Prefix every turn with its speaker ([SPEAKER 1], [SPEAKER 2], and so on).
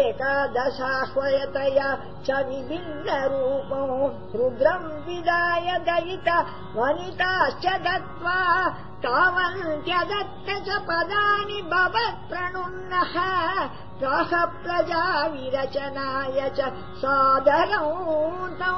[SPEAKER 1] एकादशाह्वयतया च विभिन्नरूपम् रुद्रम् विदाय दयिता वनिताश्च दत्त्वा तावन्त्यदत्त च पदानि भवत्प्रणुन्नः प्राह प्रजा विरचनाय च सादरौतौ